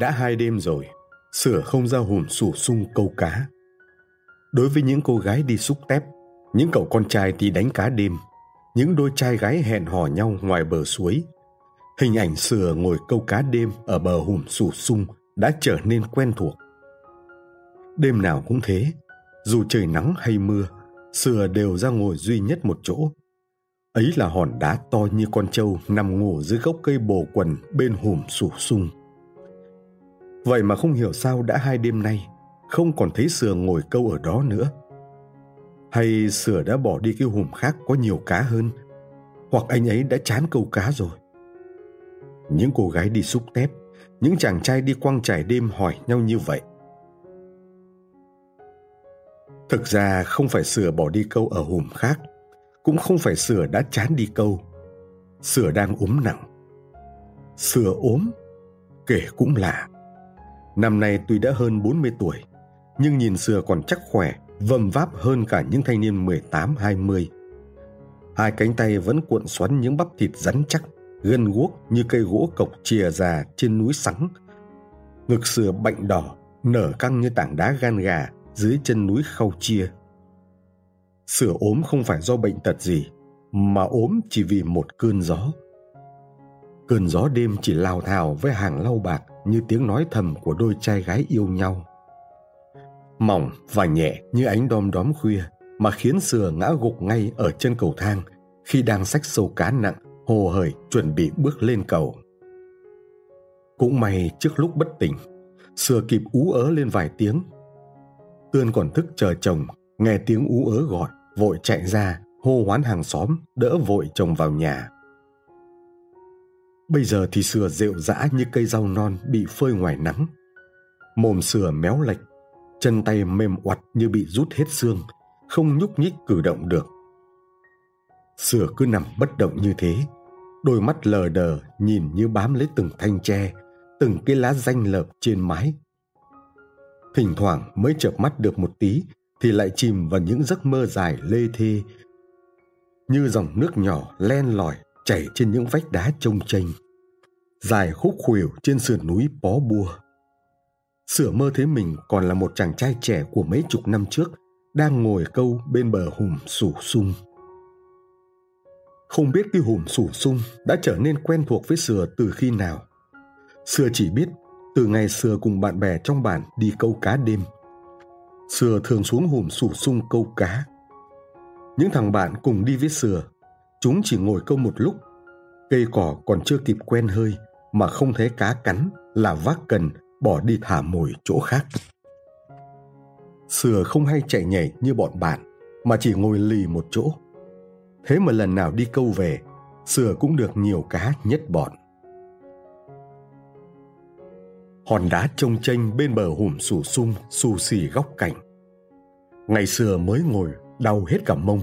Đã hai đêm rồi, sửa không ra hùm sủ sung câu cá. Đối với những cô gái đi xúc tép, những cậu con trai đi đánh cá đêm, những đôi trai gái hẹn hò nhau ngoài bờ suối, hình ảnh sửa ngồi câu cá đêm ở bờ hùm sủ sung đã trở nên quen thuộc. Đêm nào cũng thế, dù trời nắng hay mưa, sửa đều ra ngồi duy nhất một chỗ. Ấy là hòn đá to như con trâu nằm ngủ dưới gốc cây bồ quần bên hùm sủ sung. Vậy mà không hiểu sao đã hai đêm nay, không còn thấy sửa ngồi câu ở đó nữa. Hay sửa đã bỏ đi cái hùm khác có nhiều cá hơn, hoặc anh ấy đã chán câu cá rồi. Những cô gái đi xúc tép, những chàng trai đi quăng trải đêm hỏi nhau như vậy. Thực ra không phải sửa bỏ đi câu ở hùm khác, cũng không phải sửa đã chán đi câu. Sửa đang ốm nặng. Sửa ốm, kể cũng lạ. Năm nay tuy đã hơn 40 tuổi, nhưng nhìn xưa còn chắc khỏe, vầm váp hơn cả những thanh niên 18-20. Hai cánh tay vẫn cuộn xoắn những bắp thịt rắn chắc, gân guốc như cây gỗ cộc chìa già trên núi sắng. Ngực sửa bệnh đỏ, nở căng như tảng đá gan gà dưới chân núi khâu chia. Sửa ốm không phải do bệnh tật gì, mà ốm chỉ vì một cơn gió. Cơn gió đêm chỉ lao thào với hàng lau bạc như tiếng nói thầm của đôi trai gái yêu nhau. Mỏng và nhẹ như ánh đom đóm khuya mà khiến sửa ngã gục ngay ở chân cầu thang khi đang xách sâu cá nặng hồ hởi chuẩn bị bước lên cầu. Cũng may trước lúc bất tỉnh, sửa kịp ú ớ lên vài tiếng. Tươn còn thức chờ chồng, nghe tiếng ú ớ gọi, vội chạy ra, hô hoán hàng xóm, đỡ vội chồng vào nhà. Bây giờ thì sửa rệu rã như cây rau non bị phơi ngoài nắng. Mồm sửa méo lệch, chân tay mềm oặt như bị rút hết xương, không nhúc nhích cử động được. Sửa cứ nằm bất động như thế, đôi mắt lờ đờ nhìn như bám lấy từng thanh tre, từng cái lá danh lợp trên mái. Thỉnh thoảng mới chợp mắt được một tí thì lại chìm vào những giấc mơ dài lê thê như dòng nước nhỏ len lỏi chảy trên những vách đá trông chênh dài khúc khuỷu trên sườn núi bó bua. Sửa mơ thấy mình còn là một chàng trai trẻ của mấy chục năm trước đang ngồi câu bên bờ hùm sủ sung. Không biết cái hùm sủ sung đã trở nên quen thuộc với sửa từ khi nào. Sửa chỉ biết từ ngày sửa cùng bạn bè trong bản đi câu cá đêm. Sửa thường xuống hùm sủ sung câu cá. Những thằng bạn cùng đi với sửa chúng chỉ ngồi câu một lúc. Cây cỏ còn chưa kịp quen hơi mà không thấy cá cắn là vác cần bỏ đi thả mồi chỗ khác. Sửa không hay chạy nhảy như bọn bạn, mà chỉ ngồi lì một chỗ. Thế mà lần nào đi câu về sửa cũng được nhiều cá nhất bọn. Hòn đá trông chênh bên bờ hùm sủ sung, xù xì góc cạnh. Ngày xưa mới ngồi, đau hết cả mông.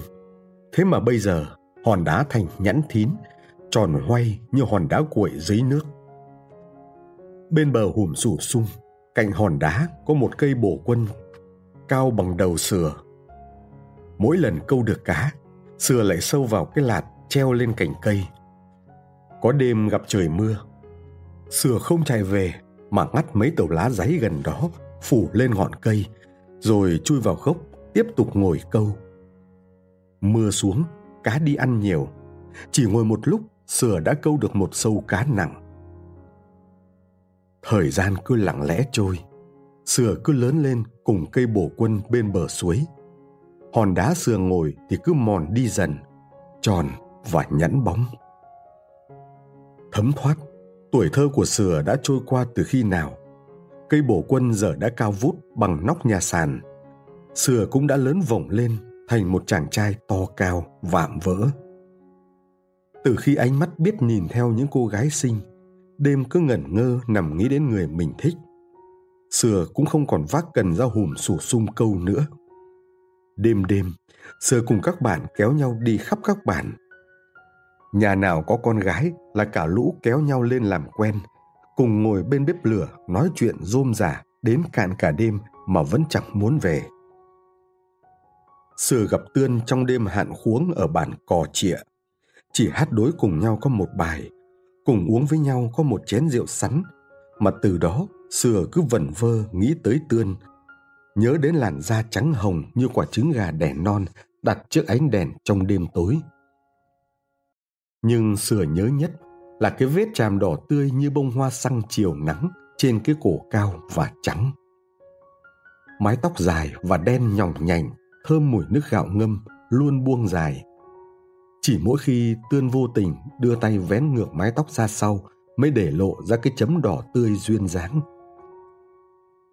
Thế mà bây giờ hòn đá thành nhẵn thín, tròn hoay như hòn đá cuội dưới nước. Bên bờ hùm rủ sung, cạnh hòn đá có một cây bổ quân, cao bằng đầu sừa mỗi lần câu được cá sừa lại sâu vào cái lạt treo lên cành cây. Có đêm gặp trời mưa sừa không chạy về mà ngắt mấy tàu lá giấy gần đó phủ lên ngọn cây, rồi chui vào gốc tiếp tục ngồi câu. Mưa xuống cá đi ăn nhiều. Chỉ ngồi một lúc sửa đã câu được một sâu cá nặng. Thời gian cứ lặng lẽ trôi. Sửa cứ lớn lên cùng cây bổ quân bên bờ suối. Hòn đá sửa ngồi thì cứ mòn đi dần, tròn và nhẵn bóng. Thấm thoát, tuổi thơ của sửa đã trôi qua từ khi nào? Cây bổ quân giờ đã cao vút bằng nóc nhà sàn. Sửa cũng đã lớn vổng lên thành một chàng trai to cao, vạm vỡ. Từ khi ánh mắt biết nhìn theo những cô gái xinh, đêm cứ ngẩn ngơ nằm nghĩ đến người mình thích. Sửa cũng không còn vác cần ra hùm sủ sung câu nữa. Đêm đêm, sửa cùng các bạn kéo nhau đi khắp các bản. Nhà nào có con gái là cả lũ kéo nhau lên làm quen, cùng ngồi bên bếp lửa nói chuyện rôm rả đến cạn cả đêm mà vẫn chẳng muốn về. Sửa gặp Tươn trong đêm hạn khuống ở bản Cò Chịa. Chỉ hát đối cùng nhau có một bài, cùng uống với nhau có một chén rượu sắn, mà từ đó Sửa cứ vẩn vơ nghĩ tới Tươn. Nhớ đến làn da trắng hồng như quả trứng gà đẻ non đặt trước ánh đèn trong đêm tối. Nhưng Sửa nhớ nhất là cái vết tràm đỏ tươi như bông hoa xăng chiều nắng trên cái cổ cao và trắng. Mái tóc dài và đen nhỏng nhành, thơm mùi nước gạo ngâm, luôn buông dài. Chỉ mỗi khi Tươn vô tình đưa tay vén ngược mái tóc ra sau mới để lộ ra cái chấm đỏ tươi duyên dáng.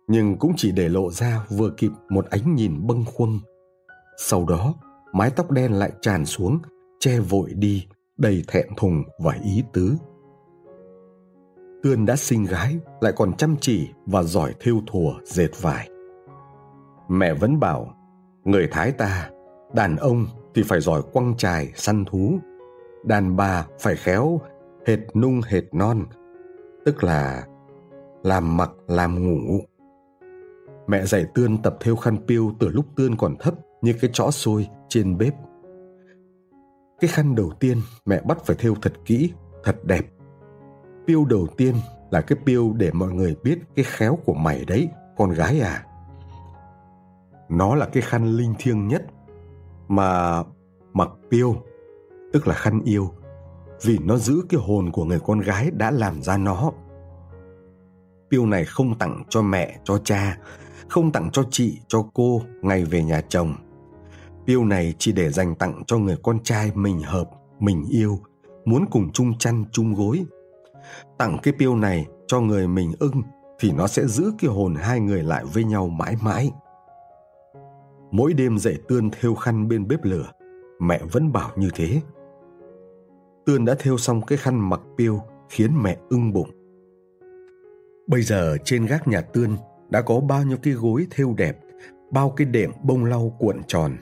Nhưng cũng chỉ để lộ ra vừa kịp một ánh nhìn bâng khuâng. Sau đó, mái tóc đen lại tràn xuống, che vội đi, đầy thẹn thùng và ý tứ. Tươn đã sinh gái, lại còn chăm chỉ và giỏi thêu thùa dệt vải. Mẹ vẫn bảo, người Thái ta, đàn ông thì phải giỏi quăng trài, săn thú. Đàn bà phải khéo, hệt nung hệt non, tức là làm mặc làm ngủ. Mẹ dạy Tươn tập thêu khăn piêu từ lúc Tươn còn thấp như cái chõ xôi trên bếp. Cái khăn đầu tiên mẹ bắt phải thêu thật kỹ, thật đẹp. Piêu đầu tiên là cái piêu để mọi người biết cái khéo của mày đấy, con gái à. Nó là cái khăn linh thiêng nhất mà mặc piêu, tức là khăn yêu, vì nó giữ cái hồn của người con gái đã làm ra nó. Piêu này không tặng cho mẹ, cho cha, không tặng cho chị, cho cô ngày về nhà chồng. Piêu này chỉ để dành tặng cho người con trai mình hợp, mình yêu, muốn cùng chung chăn chung gối. Tặng cái piêu này cho người mình ưng thì nó sẽ giữ cái hồn hai người lại với nhau mãi mãi. Mỗi đêm dậy Tươn thêu khăn bên bếp lửa, mẹ vẫn bảo như thế. Tươn đã thêu xong cái khăn mặc piêu khiến mẹ ưng bụng. Bây giờ trên gác nhà Tươn đã có bao nhiêu cái gối thêu đẹp, bao cái đệm bông lau cuộn tròn.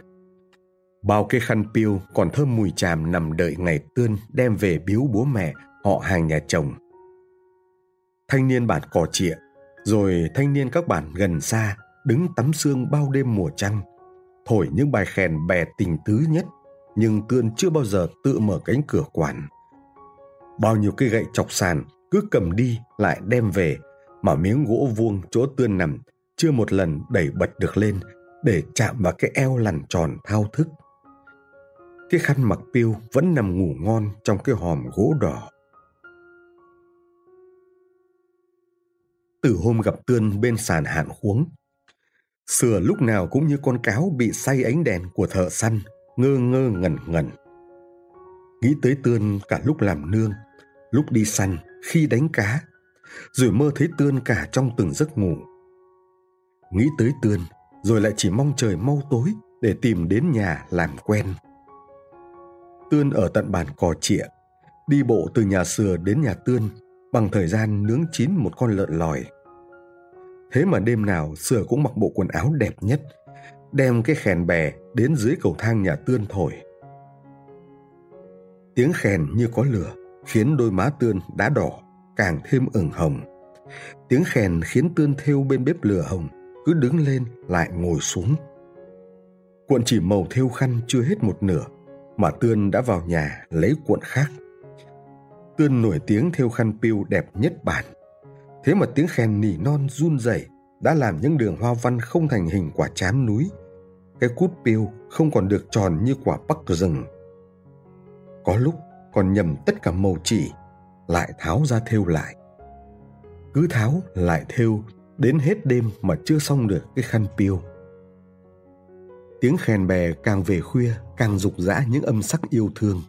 Bao cái khăn piêu còn thơm mùi tràm nằm đợi ngày tươn đem về biếu bố mẹ, họ hàng nhà chồng. Thanh niên bản cỏ trịa, rồi thanh niên các bản gần xa, đứng tắm sương bao đêm mùa trăng, thổi những bài khen bè tình tứ nhất, nhưng tươn chưa bao giờ tự mở cánh cửa quản. Bao nhiêu cây gậy chọc sàn cứ cầm đi lại đem về mà miếng gỗ vuông chỗ tươn nằm chưa một lần đẩy bật được lên để chạm vào cái eo lằn tròn thao thức. Cái khăn mặc piêu vẫn nằm ngủ ngon trong cái hòm gỗ đỏ. Từ hôm gặp Tươn bên sàn hạn khuống, Sửa lúc nào cũng như con cáo bị say ánh đèn của thợ săn, ngơ ngơ ngẩn ngẩn. Nghĩ tới Tươn cả lúc làm nương, lúc đi săn, khi đánh cá, rồi mơ thấy Tươn cả trong từng giấc ngủ. Nghĩ tới Tươn, rồi lại chỉ mong trời mau tối để tìm đến nhà làm quen. Tươn ở tận bản cò trịa, đi bộ từ nhà sừa đến nhà Tươn bằng thời gian nướng chín một con lợn lòi. Thế mà đêm nào Sửa cũng mặc bộ quần áo đẹp nhất, đem cái khèn bè đến dưới cầu thang nhà Tươn thổi. Tiếng khèn như có lửa khiến đôi má Tươn đã đỏ càng thêm ửng hồng. Tiếng khèn khiến tươn thêu bên bếp lửa hồng cứ đứng lên lại ngồi xuống. Cuộn chỉ màu thêu khăn chưa hết một nửa mà Tươn đã vào nhà lấy cuộn khác. Tươn nổi tiếng thêu khăn piêu đẹp nhất bản. Thế mà tiếng khen nỉ non run rẩy đã làm những đường hoa văn không thành hình quả chám núi. Cái cút piêu không còn được tròn như quả bắc rừng. Có lúc còn nhầm tất cả màu chỉ, lại tháo ra thêu lại cứ tháo, lại thêu, đến hết đêm mà chưa xong được cái khăn piêu tiếng khen bè càng về khuya, càng rục rã những âm sắc yêu thương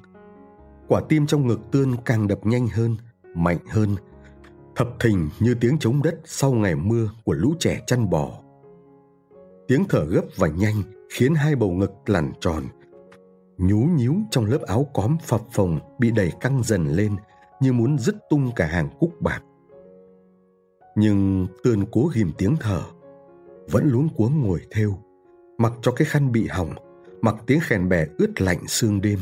quả tim trong ngực tươn càng đập nhanh hơn, mạnh hơn thập thình như tiếng chống đất sau ngày mưa của lũ trẻ chăn bò tiếng thở gấp và nhanh khiến hai bầu ngực lằn tròn nhú nhíu trong lớp áo cóm phập phồng bị đẩy căng dần lên như muốn dứt tung cả hàng cúc bạc. Nhưng Tươn cố ghim tiếng thở, vẫn luống cuống ngồi theo, mặc cho cái khăn bị hỏng, mặc tiếng khèn bè ướt lạnh sương đêm.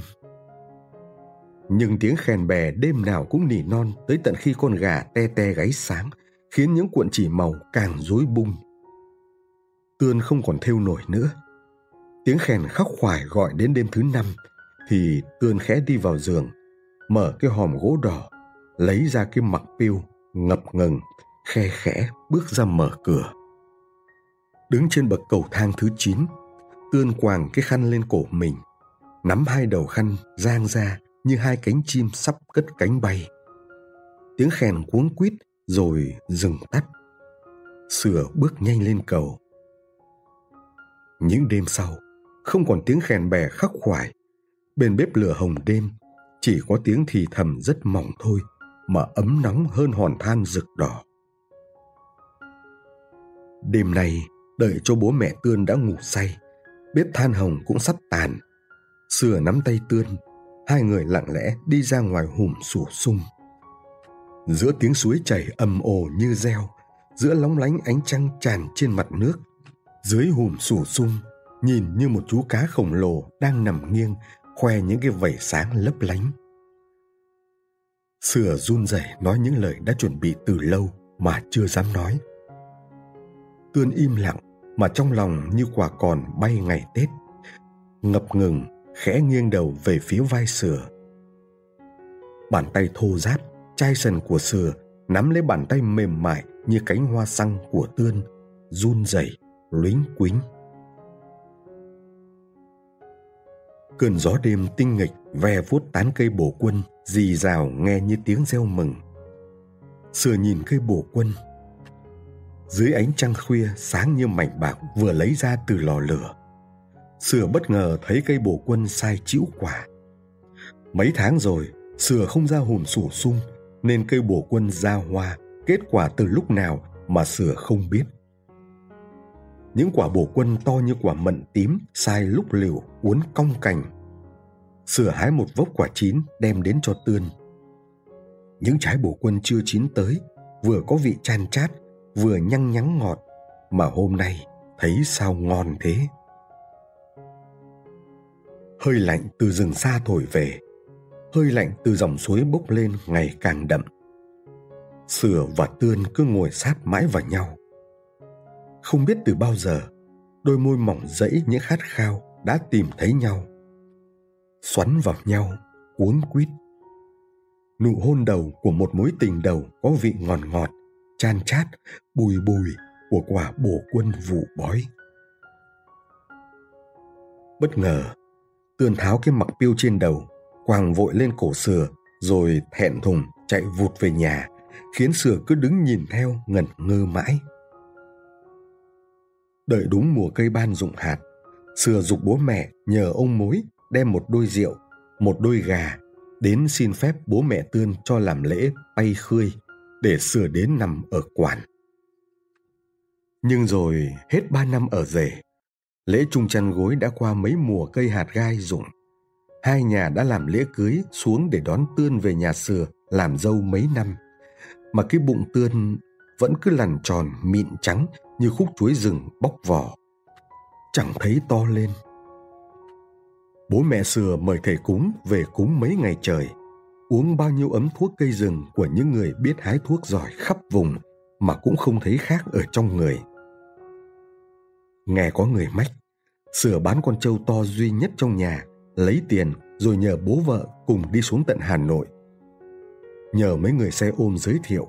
Nhưng tiếng khèn bè đêm nào cũng nỉ non tới tận khi con gà te te gáy sáng, khiến những cuộn chỉ màu càng rối bung. Tươn không còn thêu nổi nữa. Tiếng khèn khóc khoải gọi đến đêm thứ năm, thì Tươn khẽ đi vào giường, mở cái hòm gỗ đỏ, lấy ra cái mặc piêu, ngập ngừng, khe khẽ bước ra mở cửa. Đứng trên bậc cầu thang thứ 9, Tươn quàng cái khăn lên cổ mình, nắm hai đầu khăn giang ra như hai cánh chim sắp cất cánh bay. Tiếng khen cuống quýt rồi dừng tắt. Sửa bước nhanh lên cầu. Những đêm sau, không còn tiếng khen bè khắc khoải. Bên bếp lửa hồng đêm, chỉ có tiếng thì thầm rất mỏng thôi, mà ấm nóng hơn hòn than rực đỏ. Đêm nay, đợi cho bố mẹ Tươn đã ngủ say, bếp than hồng cũng sắp tàn. Sửa nắm tay Tươn, hai người lặng lẽ đi ra ngoài hùm sủ sung. Giữa tiếng suối chảy âm ồ như reo, giữa lóng lánh ánh trăng tràn trên mặt nước, dưới hùm sủ sung, nhìn như một chú cá khổng lồ đang nằm nghiêng, khoe những cái vảy sáng lấp lánh. Sửa run rẩy nói những lời đã chuẩn bị từ lâu mà chưa dám nói. Tươn im lặng mà trong lòng như quả còn bay ngày Tết. Ngập ngừng, khẽ nghiêng đầu về phía vai sửa. Bàn tay thô ráp, chai sần của sửa nắm lấy bàn tay mềm mại như cánh hoa xăng của tươn, run rẩy, luyến quính. Cơn gió đêm tinh nghịch ve vuốt tán cây bổ quân, rì rào nghe như tiếng reo mừng. Sửa nhìn cây bổ quân, dưới ánh trăng khuya sáng như mảnh bạc vừa lấy ra từ lò lửa. Sửa bất ngờ thấy cây bổ quân sai chĩu quả. Mấy tháng rồi, Sửa không ra hùm sủ sung, nên cây bổ quân ra hoa, kết quả từ lúc nào mà Sửa không biết. Những quả bổ quân to như quả mận tím, sai lúc liều, uốn cong cành. Sửa hái một vốc quả chín đem đến cho tươn. Những trái bổ quân chưa chín tới, vừa có vị chan chát, vừa nhăn nhắng ngọt, mà hôm nay thấy sao ngon thế. Hơi lạnh từ rừng xa thổi về, hơi lạnh từ dòng suối bốc lên ngày càng đậm. Sửa và Tươn cứ ngồi sát mãi vào nhau. Không biết từ bao giờ, đôi môi mỏng dẫy những khát khao đã tìm thấy nhau. Xoắn vào nhau, cuốn quýt. Nụ hôn đầu của một mối tình đầu có vị ngọt ngọt, chan chát, bùi bùi của quả bổ quân vụ bói. Bất ngờ, Tươn tháo cái mặc piêu trên đầu, quàng vội lên cổ sừa, rồi thẹn thùng chạy vụt về nhà, khiến sừa cứ đứng nhìn theo ngẩn ngơ mãi. Đợi đúng mùa cây ban rụng hạt, sừa dục bố mẹ nhờ ông mối đem một đôi rượu, một đôi gà đến xin phép bố mẹ Tươn cho làm lễ bay khơi để sửa đến nằm ở quản. Nhưng rồi hết ba năm ở rể, lễ chung chăn gối đã qua mấy mùa cây hạt gai rụng. Hai nhà đã làm lễ cưới xuống để đón Tươn về nhà sửa làm dâu mấy năm. Mà cái bụng Tươn vẫn cứ lằn tròn mịn trắng như khúc chuối rừng bóc vỏ. Chẳng thấy to lên. Bố mẹ sửa mời thầy cúng về cúng mấy ngày trời, uống bao nhiêu ấm thuốc cây rừng của những người biết hái thuốc giỏi khắp vùng mà cũng không thấy khác ở trong người. Nghe có người mách, sửa bán con trâu to duy nhất trong nhà, lấy tiền rồi nhờ bố vợ cùng đi xuống tận Hà Nội. Nhờ mấy người xe ôm giới thiệu,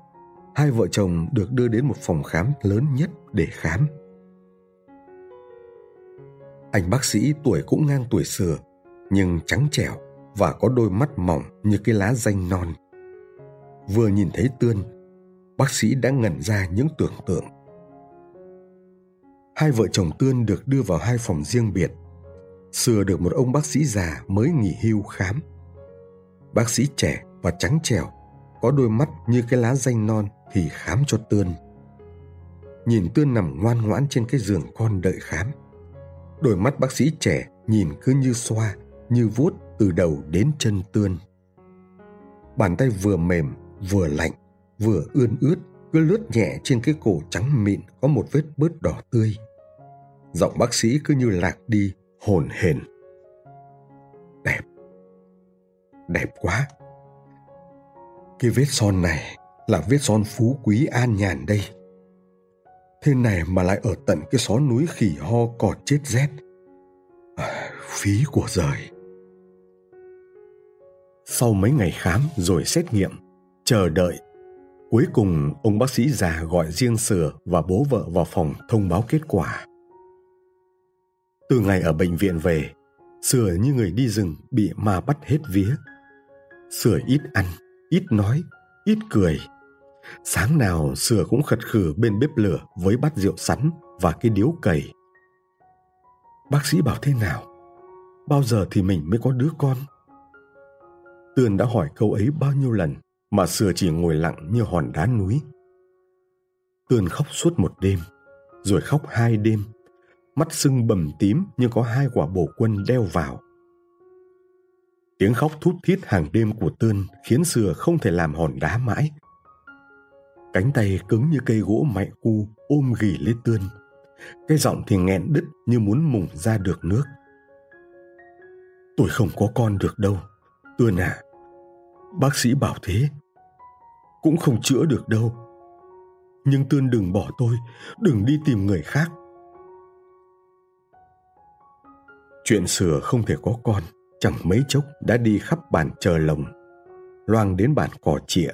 hai vợ chồng được đưa đến một phòng khám lớn nhất để khám. Anh bác sĩ tuổi cũng ngang tuổi sửa, nhưng trắng trẻo và có đôi mắt mỏng như cái lá danh non. Vừa nhìn thấy Tươn, bác sĩ đã ngẩn ra những tưởng tượng. Hai vợ chồng Tươn được đưa vào hai phòng riêng biệt. Sửa được một ông bác sĩ già mới nghỉ hưu khám. Bác sĩ trẻ và trắng trẻo, có đôi mắt như cái lá danh non thì khám cho Tươn. Nhìn Tươn nằm ngoan ngoãn trên cái giường con đợi khám. Đôi mắt bác sĩ trẻ nhìn cứ như xoa, như vuốt từ đầu đến chân Tươn. Bàn tay vừa mềm, vừa lạnh, vừa ươn ướt, cứ lướt nhẹ trên cái cổ trắng mịn có một vết bớt đỏ tươi. Giọng bác sĩ cứ như lạc đi, hồn hển. Đẹp. Đẹp quá. Cái vết son này là vết son phú quý an nhàn đây. Thế này mà lại ở tận cái xó núi khỉ ho cọt chết rét. À, phí của giời Sau mấy ngày khám rồi xét nghiệm, chờ đợi, Cuối cùng, ông bác sĩ già gọi riêng Sửa và bố vợ vào phòng thông báo kết quả. Từ ngày ở bệnh viện về, Sửa như người đi rừng bị ma bắt hết vía. Sửa ít ăn, ít nói, ít cười. Sáng nào Sửa cũng khật khử bên bếp lửa với bát rượu sắn và cái điếu cầy. Bác sĩ bảo thế nào? Bao giờ thì mình mới có đứa con? Tường đã hỏi câu ấy bao nhiêu lần mà Sửa chỉ ngồi lặng như hòn đá núi. Tường khóc suốt một đêm, rồi khóc hai đêm, mắt sưng bầm tím như có hai quả bổ quân đeo vào. Tiếng khóc thút thít hàng đêm của tơn khiến Sừa không thể làm hòn đá mãi. Cánh tay cứng như cây gỗ mạnh cu ôm ghì lấy tơn. Cái giọng thì nghẹn đứt như muốn mùng ra được nước. Tôi không có con được đâu, tơn à. Bác sĩ bảo thế. Cũng không chữa được đâu. Nhưng tơn đừng bỏ tôi, đừng đi tìm người khác. Chuyện sửa không thể có con, chẳng mấy chốc đã đi khắp bản chờ lồng, loang đến bản cỏ trịa,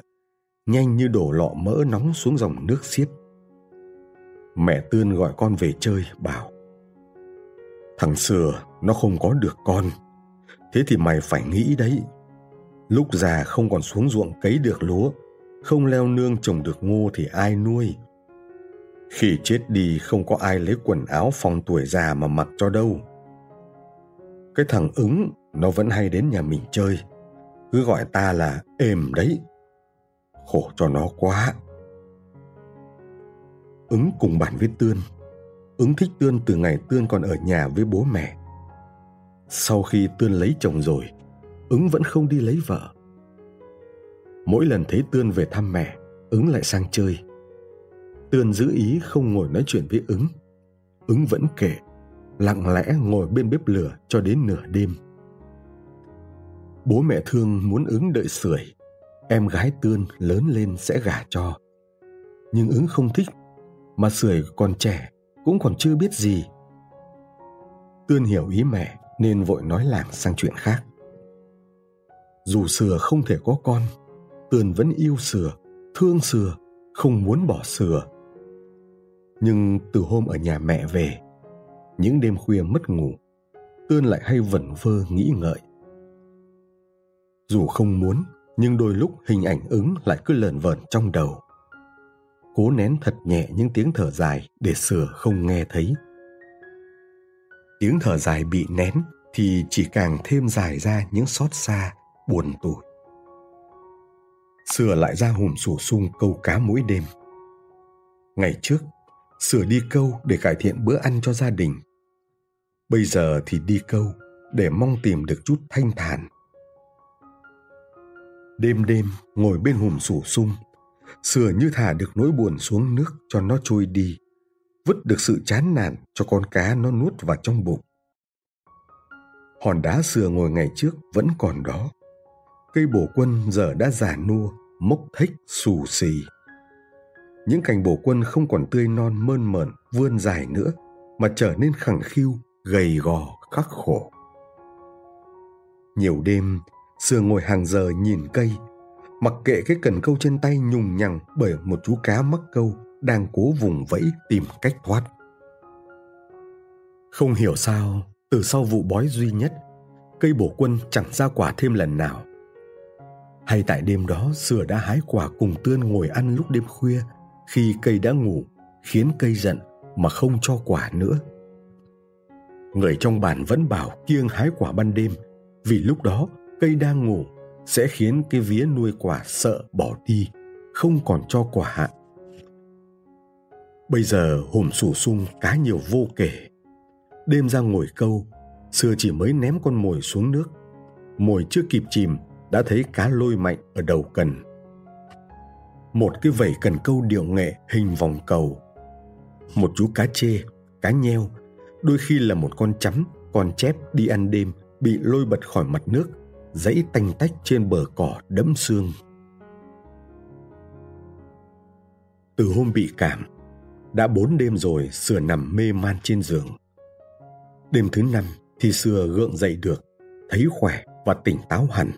nhanh như đổ lọ mỡ nóng xuống dòng nước xiết. Mẹ Tươn gọi con về chơi, bảo Thằng sửa nó không có được con, thế thì mày phải nghĩ đấy. Lúc già không còn xuống ruộng cấy được lúa, không leo nương trồng được ngô thì ai nuôi. Khi chết đi không có ai lấy quần áo phòng tuổi già mà mặc cho đâu. Cái thằng ứng nó vẫn hay đến nhà mình chơi, cứ gọi ta là êm đấy. Khổ cho nó quá. Ứng cùng bản với Tươn. Ứng thích Tươn từ ngày Tươn còn ở nhà với bố mẹ. Sau khi Tươn lấy chồng rồi, ứng vẫn không đi lấy vợ mỗi lần thấy tươn về thăm mẹ ứng lại sang chơi tươn giữ ý không ngồi nói chuyện với ứng ứng vẫn kể lặng lẽ ngồi bên bếp lửa cho đến nửa đêm. Bố mẹ thương muốn ứng đợi sưởi, em gái tươn lớn lên sẽ gả cho. Nhưng ứng không thích, mà sưởi còn trẻ, cũng còn chưa biết gì. Tươn hiểu ý mẹ, nên vội nói làng sang chuyện khác. Dù sửa không thể có con, tươn vẫn yêu sửa, thương sửa, không muốn bỏ sửa. Nhưng từ hôm ở nhà mẹ về những đêm khuya mất ngủ tươn lại hay vẩn vơ nghĩ ngợi. Dù không muốn nhưng đôi lúc hình ảnh ứng lại cứ lờn vờn trong đầu. Cố nén thật nhẹ những tiếng thở dài để sửa không nghe thấy. Tiếng thở dài bị nén thì chỉ càng thêm dài ra những xót xa buồn tủi. Sửa lại ra hùm sổ sung câu cá mỗi đêm. Ngày trước, Sửa đi câu để cải thiện bữa ăn cho gia đình. Bây giờ thì đi câu để mong tìm được chút thanh thản. Đêm đêm ngồi bên hùm sủ sung, Sửa như thả được nỗi buồn xuống nước cho nó trôi đi, vứt được sự chán nản cho con cá nó nuốt vào trong bụng. Hòn đá sửa ngồi ngày trước vẫn còn đó, cây bổ quân giờ đã già nua, mốc thếch xù xì. Những cành bổ quân không còn tươi non mơn mởn vươn dài nữa, mà trở nên khẳng khiu, gầy gò, khắc khổ. Nhiều đêm, Sương ngồi hàng giờ nhìn cây, mặc kệ cái cần câu trên tay nhùng nhằng bởi một chú cá mắc câu đang cố vùng vẫy tìm cách thoát. Không hiểu sao, từ sau vụ bói duy nhất, cây bổ quân chẳng ra quả thêm lần nào hay tại đêm đó sửa đã hái quả cùng tươn ngồi ăn lúc đêm khuya khi cây đã ngủ, khiến cây giận mà không cho quả nữa. Người trong bản vẫn bảo kiêng hái quả ban đêm, vì lúc đó cây đang ngủ sẽ khiến cái vía nuôi quả sợ bỏ đi, không còn cho quả bây giờ hùm sủ sung cá nhiều vô kể. Đêm ra ngồi câu, xưa chỉ mới ném con mồi xuống nước. Mồi chưa kịp chìm, đã thấy cá lôi mạnh ở đầu cần. Một cái vẩy cần câu điệu nghệ hình vòng cầu. Một chú cá chê, cá nheo, đôi khi là một con chấm, con chép đi ăn đêm bị lôi bật khỏi mặt nước, dãy tanh tách trên bờ cỏ đẫm xương. Từ hôm bị cảm, đã bốn đêm rồi Sửa nằm mê man trên giường. Đêm thứ năm thì Sửa gượng dậy được, thấy khỏe và tỉnh táo hẳn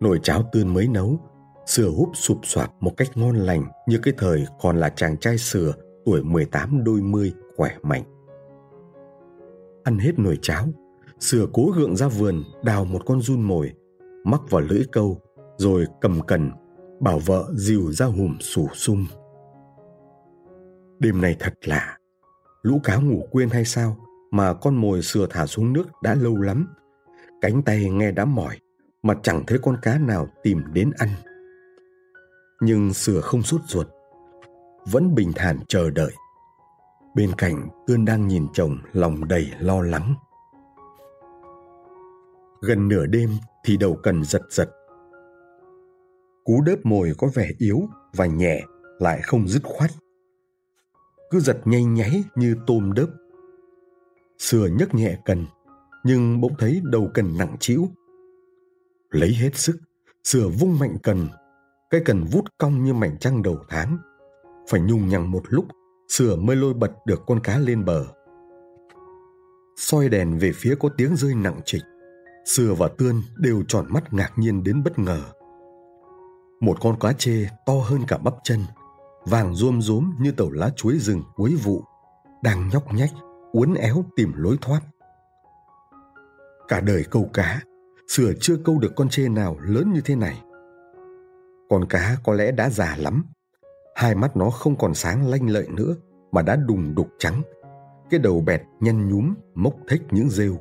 nồi cháo tươn mới nấu Sửa húp sụp soạp một cách ngon lành như cái thời còn là chàng trai sửa tuổi 18 đôi mươi khỏe mạnh. Ăn hết nồi cháo, sửa cố gượng ra vườn đào một con run mồi, mắc vào lưỡi câu, rồi cầm cần, bảo vợ dìu ra hùm sủ sung. Đêm này thật lạ, lũ cá ngủ quên hay sao mà con mồi sửa thả xuống nước đã lâu lắm. Cánh tay nghe đã mỏi, mà chẳng thấy con cá nào tìm đến ăn. Nhưng sửa không sốt ruột, vẫn bình thản chờ đợi. Bên cạnh cương đang nhìn chồng lòng đầy lo lắng. Gần nửa đêm thì đầu cần giật giật. Cú đớp mồi có vẻ yếu và nhẹ lại không dứt khoát. Cứ giật nhanh nháy như tôm đớp. Sửa nhấc nhẹ cần, nhưng bỗng thấy đầu cần nặng trĩu. Lấy hết sức, sửa vung mạnh cần, cây cần vút cong như mảnh trăng đầu tháng. Phải nhung nhằng một lúc sửa mới lôi bật được con cá lên bờ. soi đèn về phía có tiếng rơi nặng trịch, sửa và tươn đều tròn mắt ngạc nhiên đến bất ngờ. Một con cá chê to hơn cả bắp chân, vàng ruôm rốm như tàu lá chuối rừng cuối vụ, đang nhóc nhách, uốn éo tìm lối thoát. Cả đời câu cá, sửa chưa câu được con chê nào lớn như thế này. Con cá có lẽ đã già lắm, hai mắt nó không còn sáng lanh lợi nữa mà đã đùng đục trắng. Cái đầu bẹt nhăn nhúm mốc thếch những rêu.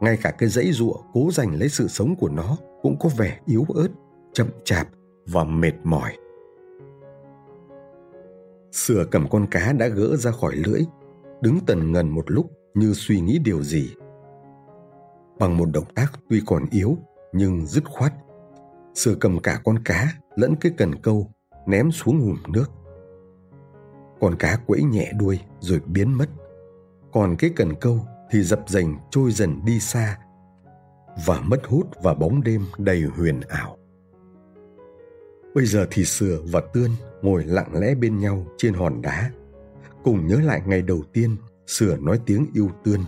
Ngay cả cái dãy ruộng cố giành lấy sự sống của nó cũng có vẻ yếu ớt chậm chạp và mệt mỏi. Sửa cầm con cá đã gỡ ra khỏi lưỡi đứng tần ngần một lúc như suy nghĩ điều gì. Bằng một động tác tuy còn yếu nhưng dứt khoát sửa cầm cả con cá lẫn cái cần câu, ném xuống hùm nước. Con cá quẫy nhẹ đuôi rồi biến mất. Còn cái cần câu thì dập dềnh trôi dần đi xa và mất hút vào bóng đêm đầy huyền ảo. Bây giờ thì sửa và tươn ngồi lặng lẽ bên nhau trên hòn đá. Cùng nhớ lại ngày đầu tiên sửa nói tiếng yêu tươn.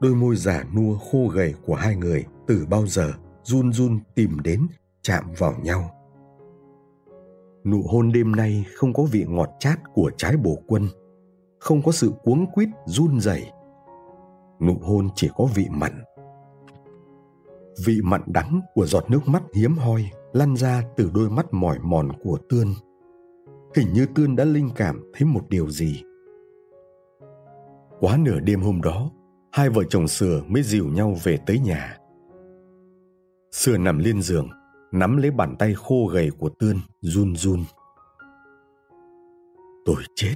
Đôi môi giả nua khô gầy của hai người từ bao giờ run run tìm đến, chạm vào nhau. Nụ hôn đêm nay không có vị ngọt chát của trái bổ quân, không có sự cuống quýt run rẩy. Nụ hôn chỉ có vị mặn. Vị mặn đắng của giọt nước mắt hiếm hoi lăn ra từ đôi mắt mỏi mòn của tươn. Hình như tươn đã linh cảm thấy một điều gì. Quá nửa đêm hôm đó, hai vợ chồng sửa mới dìu nhau về tới nhà sửa nằm lên giường nắm lấy bàn tay khô gầy của Tươn, run run. Tôi chết.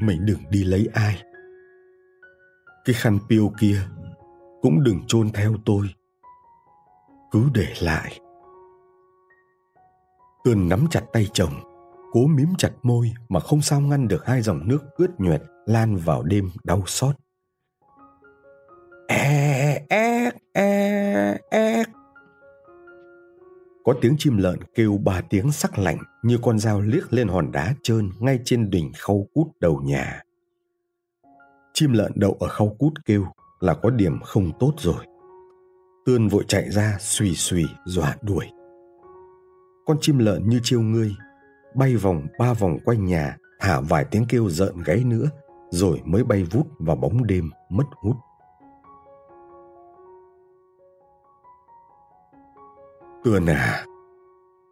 Mình đừng đi lấy ai. Cái khăn piêu kia cũng đừng chôn theo tôi. Cứ để lại. Tươn nắm chặt tay chồng, cố mím chặt môi mà không sao ngăn được hai dòng nước ướt nhuệt lan vào đêm đau xót. E, e, e, e. Có tiếng chim lợn kêu ba tiếng sắc lạnh như con dao liếc lên hòn đá trơn ngay trên đỉnh khâu cút đầu nhà. Chim lợn đậu ở khâu cút kêu là có điểm không tốt rồi. Tươn vội chạy ra xùy xùy dọa đuổi. Con chim lợn như chiêu ngươi, bay vòng ba vòng quanh nhà, thả vài tiếng kêu rợn gáy nữa, rồi mới bay vút vào bóng đêm mất hút. Tươn à,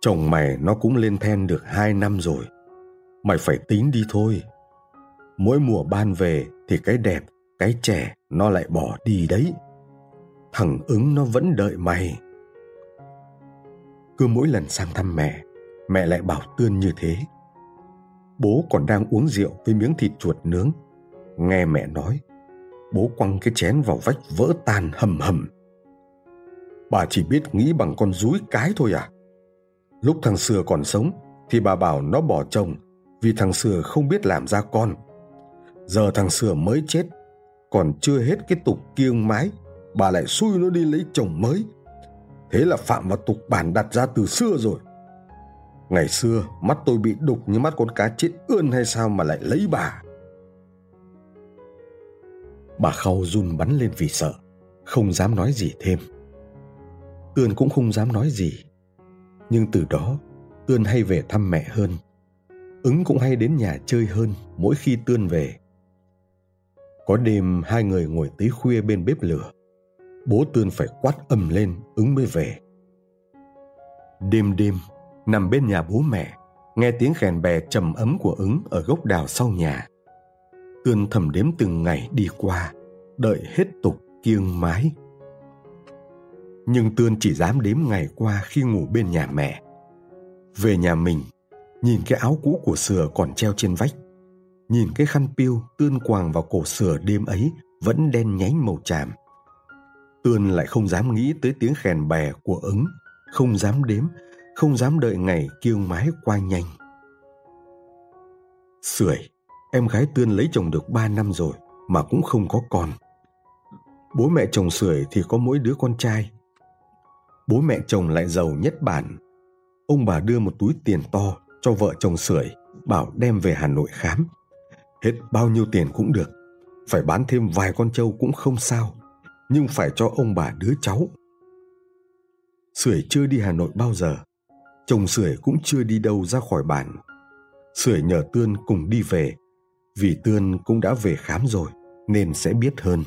chồng mày nó cũng lên then được hai năm rồi. Mày phải tính đi thôi. Mỗi mùa ban về thì cái đẹp, cái trẻ nó lại bỏ đi đấy. Thằng ứng nó vẫn đợi mày. Cứ mỗi lần sang thăm mẹ, mẹ lại bảo Tươn như thế. Bố còn đang uống rượu với miếng thịt chuột nướng. Nghe mẹ nói, bố quăng cái chén vào vách vỡ tan hầm hầm bà chỉ biết nghĩ bằng con rúi cái thôi à? Lúc thằng sừa còn sống, thì bà bảo nó bỏ chồng, vì thằng sừa không biết làm ra con. Giờ thằng sừa mới chết, còn chưa hết cái tục kiêng mái, bà lại xui nó đi lấy chồng mới. Thế là phạm vào tục bản đặt ra từ xưa rồi. Ngày xưa, mắt tôi bị đục như mắt con cá chết ươn hay sao mà lại lấy bà? Bà khâu run bắn lên vì sợ, không dám nói gì thêm tươn cũng không dám nói gì, Nhưng từ đó, Tươn hay về thăm mẹ hơn. Ứng cũng hay đến nhà chơi hơn mỗi khi Tươn về. Có đêm hai người ngồi tới khuya bên bếp lửa. Bố Tươn phải quát ầm lên, ứng mới về. Đêm đêm, nằm bên nhà bố mẹ, nghe tiếng khèn bè trầm ấm của ứng ở gốc đào sau nhà. Tươn thầm đếm từng ngày đi qua, đợi hết tục kiêng mái. Nhưng Tươn chỉ dám đếm ngày qua khi ngủ bên nhà mẹ. Về nhà mình, nhìn cái áo cũ của sửa còn treo trên vách. Nhìn cái khăn piêu tươn quàng vào cổ sửa đêm ấy vẫn đen nhánh màu tràm. Tươn lại không dám nghĩ tới tiếng khèn bè của ứng, không dám đếm, không dám đợi ngày kiêng mái qua nhanh. Sưởi, em gái Tươn lấy chồng được ba năm rồi mà cũng không có con. Bố mẹ chồng Sưởi thì có mỗi đứa con trai. Bố mẹ chồng lại giàu nhất bản. Ông bà đưa một túi tiền to cho vợ chồng Sưởi, bảo đem về Hà Nội khám. Hết bao nhiêu tiền cũng được, phải bán thêm vài con trâu cũng không sao, nhưng phải cho ông bà đứa cháu. Sưởi chưa đi Hà Nội bao giờ, chồng Sưởi cũng chưa đi đâu ra khỏi bản. Sưởi nhờ Tươn cùng đi về, vì Tươn cũng đã về khám rồi nên sẽ biết hơn.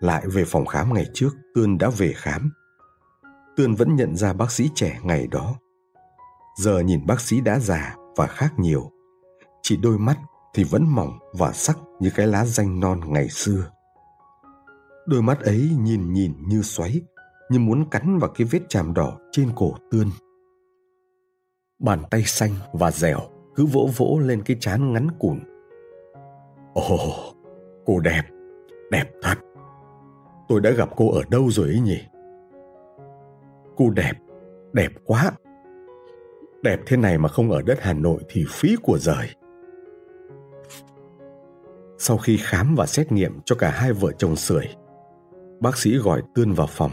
Lại về phòng khám ngày trước, Tươn đã về khám. Tươn vẫn nhận ra bác sĩ trẻ ngày đó. Giờ nhìn bác sĩ đã già và khác nhiều. Chỉ đôi mắt thì vẫn mỏng và sắc như cái lá danh non ngày xưa. Đôi mắt ấy nhìn nhìn như xoáy, như muốn cắn vào cái vết chàm đỏ trên cổ Tươn. Bàn tay xanh và dẻo cứ vỗ vỗ lên cái chán ngắn cùn. Ồ, cô đẹp, đẹp thật. Tôi đã gặp cô ở đâu rồi ấy nhỉ? Cô đẹp, đẹp quá. Đẹp thế này mà không ở đất Hà Nội thì phí của rời. Sau khi khám và xét nghiệm cho cả hai vợ chồng sưởi, bác sĩ gọi Tươn vào phòng.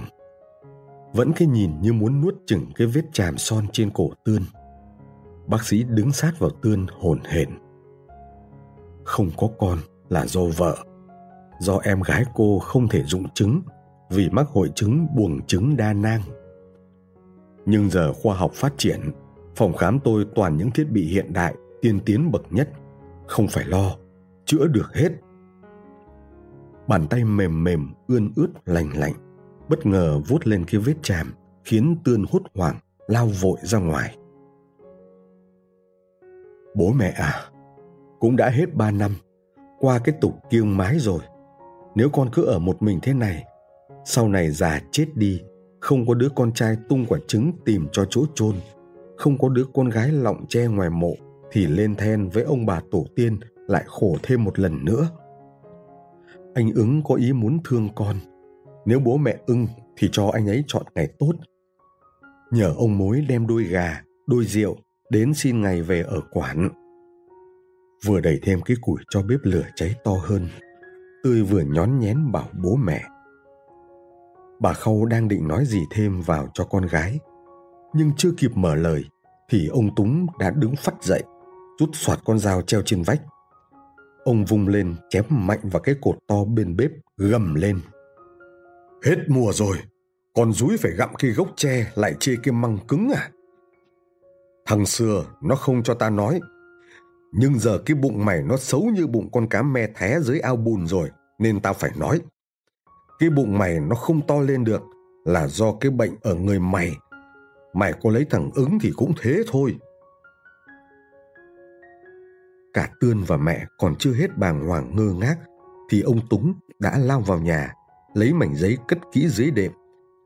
Vẫn cái nhìn như muốn nuốt chừng cái vết chàm son trên cổ Tươn. Bác sĩ đứng sát vào Tươn hồn hển. Không có con là do vợ do em gái cô không thể dụng trứng vì mắc hội chứng buồng trứng đa nang. Nhưng giờ khoa học phát triển, phòng khám tôi toàn những thiết bị hiện đại, tiên tiến bậc nhất, không phải lo, chữa được hết. Bàn tay mềm mềm, ươn ướt, lành lạnh, bất ngờ vuốt lên cái vết chàm, khiến Tươn hốt hoảng, lao vội ra ngoài. Bố mẹ à, cũng đã hết ba năm, qua cái tục kiêng mái rồi nếu con cứ ở một mình thế này, sau này già chết đi, không có đứa con trai tung quả trứng tìm cho chỗ chôn, không có đứa con gái lọng tre ngoài mộ thì lên then với ông bà tổ tiên lại khổ thêm một lần nữa. Anh ứng có ý muốn thương con. Nếu bố mẹ ưng thì cho anh ấy chọn ngày tốt. Nhờ ông mối đem đôi gà, đôi rượu đến xin ngày về ở quản vừa đẩy thêm cái củi cho bếp lửa cháy to hơn tươi vừa nhón nhén bảo bố mẹ. Bà khâu đang định nói gì thêm vào cho con gái, nhưng chưa kịp mở lời thì ông túng đã đứng phắt dậy, rút soạt con dao treo trên vách. Ông vung lên chém mạnh vào cái cột to bên bếp, gầm lên. Hết mùa rồi, con rúi phải gặm cái gốc tre lại chê cái măng cứng à. Thằng xưa nó không cho ta nói nhưng giờ cái bụng mày nó xấu như bụng con cá me thé dưới ao bùn rồi, nên tao phải nói. Cái bụng mày nó không to lên được là do cái bệnh ở người mày. Mày có lấy thằng ứng thì cũng thế thôi. Cả Tươn và mẹ còn chưa hết bàng hoàng ngơ ngác thì ông Túng đã lao vào nhà, lấy mảnh giấy cất kỹ dưới đệm,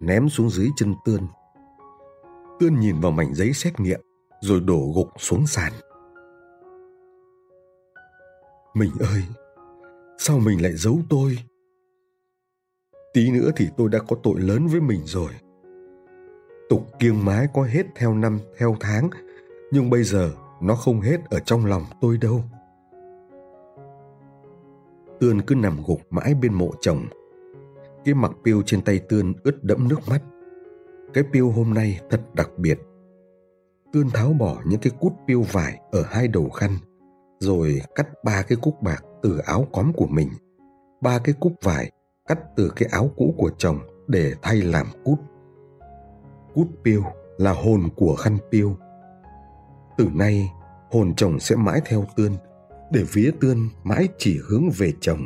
ném xuống dưới chân Tươn. Tươn nhìn vào mảnh giấy xét nghiệm rồi đổ gục xuống sàn. Mình ơi, sao mình lại giấu tôi? Tí nữa thì tôi đã có tội lớn với mình rồi. Tục kiêng mái có hết theo năm, theo tháng, nhưng bây giờ nó không hết ở trong lòng tôi đâu. Tươn cứ nằm gục mãi bên mộ chồng. Cái mặc piêu trên tay Tươn ướt đẫm nước mắt. Cái piêu hôm nay thật đặc biệt. Tươn tháo bỏ những cái cút piêu vải ở hai đầu khăn rồi cắt ba cái cúc bạc từ áo cóm của mình, ba cái cúc vải cắt từ cái áo cũ của chồng để thay làm cút. Cút piêu là hồn của khăn piêu. Từ nay hồn chồng sẽ mãi theo tươn để vía tươn mãi chỉ hướng về chồng.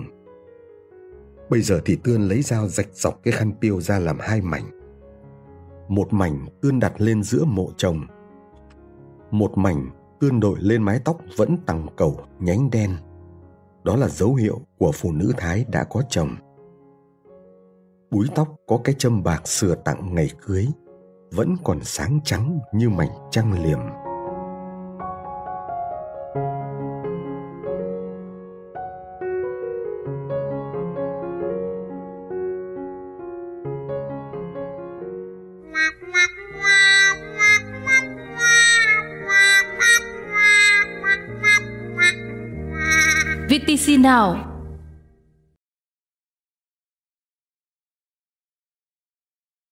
Bây giờ thì tươn lấy dao rạch dọc cái khăn piêu ra làm hai mảnh. Một mảnh tươn đặt lên giữa mộ chồng một mảnh tươn đội lên mái tóc vẫn tằng cầu nhánh đen. Đó là dấu hiệu của phụ nữ thái đã có chồng. Búi tóc có cái châm bạc sửa tặng ngày cưới, vẫn còn sáng trắng như mảnh trăng liềm. See now.